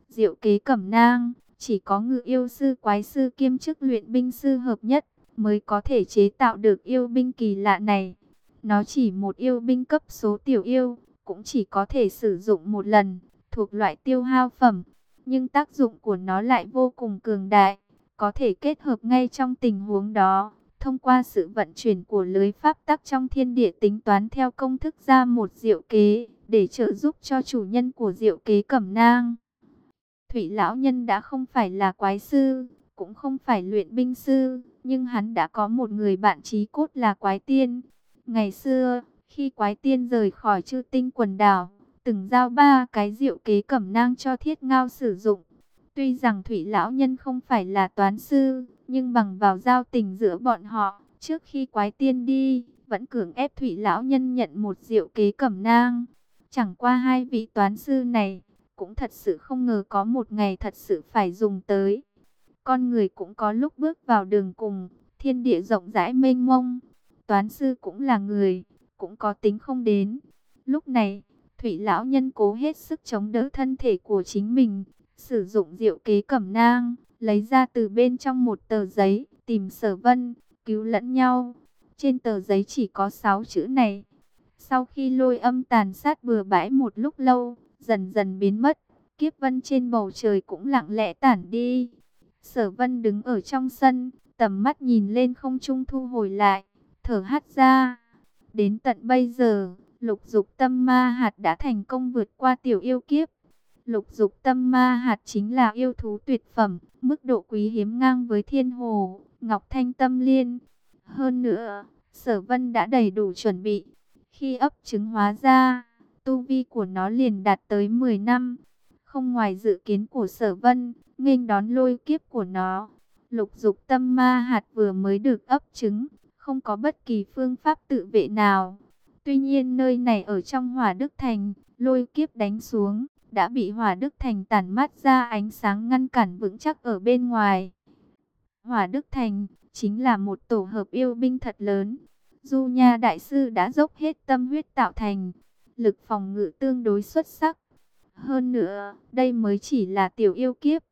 [SPEAKER 1] Diệu kế cẩm nang. Chỉ có ngự yêu sư quái sư kiêm chức luyện binh sư hợp nhất. Mới có thể chế tạo được yêu binh kỳ lạ này. Nó chỉ một yêu binh cấp số tiểu yêu. Cũng chỉ có thể sử dụng một lần. Thuộc loại tiêu hao phẩm. Nhưng tác dụng của nó lại vô cùng cường đại có thể kết hợp ngay trong tình huống đó, thông qua sự vận chuyển của lưới pháp tắc trong thiên địa tính toán theo công thức ra một diệu kế, để trợ giúp cho chủ nhân của diệu kế cẩm nang. Thủy lão nhân đã không phải là quái sư, cũng không phải luyện binh sư, nhưng hắn đã có một người bạn trí cốt là quái tiên. Ngày xưa, khi quái tiên rời khỏi chư tinh quần đảo, từng giao ba cái diệu kế cẩm nang cho thiết ngao sử dụng. Tuy rằng Thủy Lão Nhân không phải là toán sư, nhưng bằng vào giao tình giữa bọn họ, trước khi quái tiên đi, vẫn cưỡng ép Thủy Lão Nhân nhận một diệu kế cẩm nang. Chẳng qua hai vị toán sư này, cũng thật sự không ngờ có một ngày thật sự phải dùng tới. Con người cũng có lúc bước vào đường cùng, thiên địa rộng rãi mênh mông. Toán sư cũng là người, cũng có tính không đến. Lúc này, Thủy lão nhân cố hết sức chống đỡ thân thể của chính mình, sử dụng diệu kế cẩm nang, lấy ra từ bên trong một tờ giấy, tìm sở vân, cứu lẫn nhau. Trên tờ giấy chỉ có 6 chữ này. Sau khi lôi âm tàn sát bừa bãi một lúc lâu, dần dần biến mất, kiếp vân trên bầu trời cũng lặng lẽ tản đi. Sở vân đứng ở trong sân, tầm mắt nhìn lên không trung thu hồi lại, thở hắt ra. Đến tận bây giờ, lục dục tâm ma hạt đã thành công vượt qua tiểu yêu kiếp. Lục dục tâm ma hạt chính là yêu thú tuyệt phẩm, mức độ quý hiếm ngang với thiên hồ, ngọc thanh tâm liên. Hơn nữa, sở vân đã đầy đủ chuẩn bị. Khi ấp trứng hóa ra, tu vi của nó liền đạt tới 10 năm. Không ngoài dự kiến của sở vân, nghênh đón lôi kiếp của nó. Lục dục tâm ma hạt vừa mới được ấp trứng, không có bất kỳ phương pháp tự vệ nào. Tuy nhiên nơi này ở trong hỏa đức thành, lôi kiếp đánh xuống, đã bị hỏa đức thành tản mát ra ánh sáng ngăn cản vững chắc ở bên ngoài. Hỏa đức thành chính là một tổ hợp yêu binh thật lớn. Du Nha Đại Sư đã dốc hết tâm huyết tạo thành, lực phòng ngự tương đối xuất sắc. Hơn nữa, đây mới chỉ là tiểu yêu kiếp.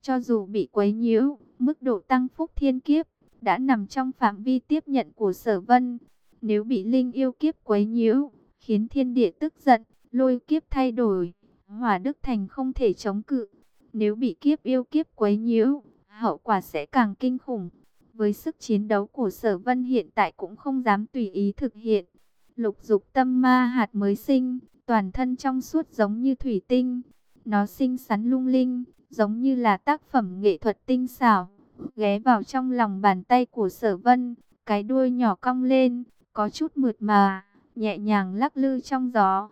[SPEAKER 1] Cho dù bị quấy nhiễu, mức độ tăng phúc thiên kiếp đã nằm trong phạm vi tiếp nhận của sở vân. Nếu bị linh yêu kiếp quấy nhiễu, khiến thiên địa tức giận, lôi kiếp thay đổi, hỏa đức thành không thể chống cự. Nếu bị kiếp yêu kiếp quấy nhiễu, hậu quả sẽ càng kinh khủng. Với sức chiến đấu của sở vân hiện tại cũng không dám tùy ý thực hiện. Lục dục tâm ma hạt mới sinh, toàn thân trong suốt giống như thủy tinh. Nó xinh xắn lung linh, giống như là tác phẩm nghệ thuật tinh xảo. Ghé vào trong lòng bàn tay của sở vân, cái đuôi nhỏ cong lên, có chút mượt mà, nhẹ nhàng lắc lư trong gió.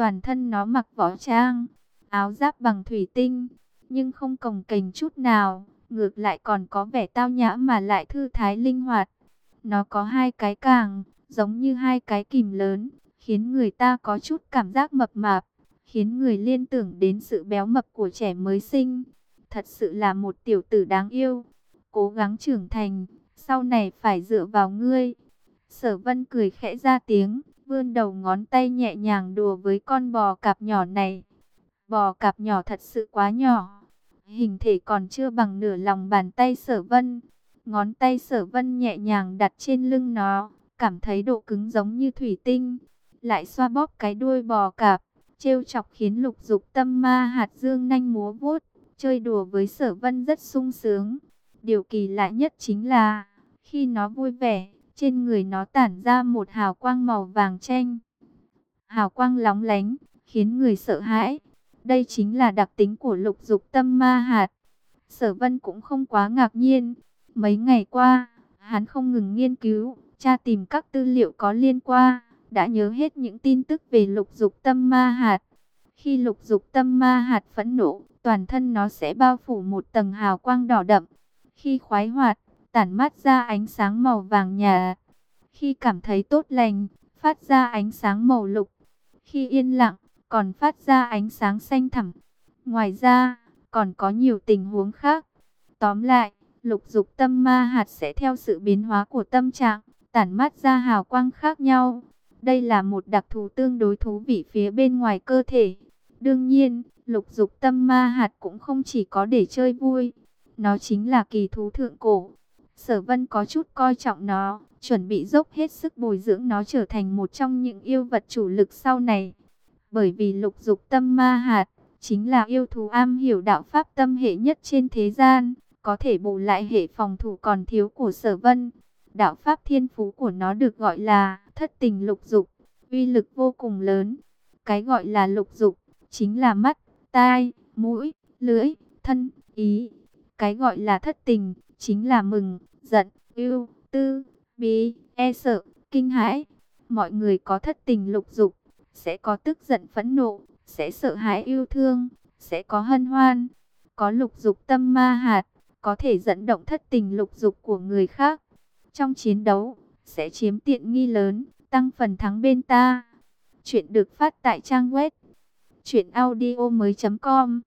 [SPEAKER 1] Toàn thân nó mặc võ trang, áo giáp bằng thủy tinh, nhưng không cồng kềnh chút nào, ngược lại còn có vẻ tao nhã mà lại thư thái linh hoạt. Nó có hai cái càng, giống như hai cái kìm lớn, khiến người ta có chút cảm giác mập mạp, khiến người liên tưởng đến sự béo mập của trẻ mới sinh. Thật sự là một tiểu tử đáng yêu, cố gắng trưởng thành, sau này phải dựa vào ngươi. Sở vân cười khẽ ra tiếng, vươn đầu ngón tay nhẹ nhàng đùa với con bò cạp nhỏ này. Bò cạp nhỏ thật sự quá nhỏ, hình thể còn chưa bằng nửa lòng bàn tay sở vân. Ngón tay sở vân nhẹ nhàng đặt trên lưng nó, cảm thấy độ cứng giống như thủy tinh. Lại xoa bóp cái đuôi bò cạp, trêu chọc khiến lục dục tâm ma hạt dương nanh múa vuốt, chơi đùa với sở vân rất sung sướng. Điều kỳ lạ nhất chính là, khi nó vui vẻ, trên người nó tản ra một hào quang màu vàng chanh. Hào quang lóng lánh, khiến người sợ hãi. Đây chính là đặc tính của lục dục tâm ma hạt. Sở vân cũng không quá ngạc nhiên. Mấy ngày qua, hắn không ngừng nghiên cứu, tra tìm các tư liệu có liên quan, đã nhớ hết những tin tức về lục dục tâm ma hạt. Khi lục dục tâm ma hạt phẫn nộ, toàn thân nó sẽ bao phủ một tầng hào quang đỏ đậm. Khi khoái hoạt, tản mát ra ánh sáng màu vàng nhà. Khi cảm thấy tốt lành, phát ra ánh sáng màu lục. Khi yên lặng, còn phát ra ánh sáng xanh thẳm. Ngoài ra, còn có nhiều tình huống khác. Tóm lại, lục dục tâm ma hạt sẽ theo sự biến hóa của tâm trạng, tản mát ra hào quang khác nhau. Đây là một đặc thù tương đối thú vị phía bên ngoài cơ thể. Đương nhiên, lục dục tâm ma hạt cũng không chỉ có để chơi vui. Nó chính là kỳ thú thượng cổ, Sở Vân có chút coi trọng nó, chuẩn bị dốc hết sức bồi dưỡng nó trở thành một trong những yêu vật chủ lực sau này. Bởi vì lục dục tâm ma hạt, chính là yêu thú am hiểu đạo pháp tâm hệ nhất trên thế gian, có thể bù lại hệ phòng thủ còn thiếu của sở vân. Đạo pháp thiên phú của nó được gọi là thất tình lục dục, uy lực vô cùng lớn. Cái gọi là lục dục, chính là mắt, tai, mũi, lưỡi, thân, ý. Cái gọi là thất tình, chính là mừng, giận, ưu, tư, bí, e sợ, kinh hãi. Mọi người có thất tình lục dục, sẽ có tức giận phẫn nộ, sẽ sợ hãi yêu thương, sẽ có hân hoan, có lục dục tâm ma hạt, có thể dẫn động thất tình lục dục của người khác. Trong chiến đấu, sẽ chiếm tiện nghi lớn, tăng phần thắng bên ta. Chuyện được phát tại trang web truyệnaudiomoi.com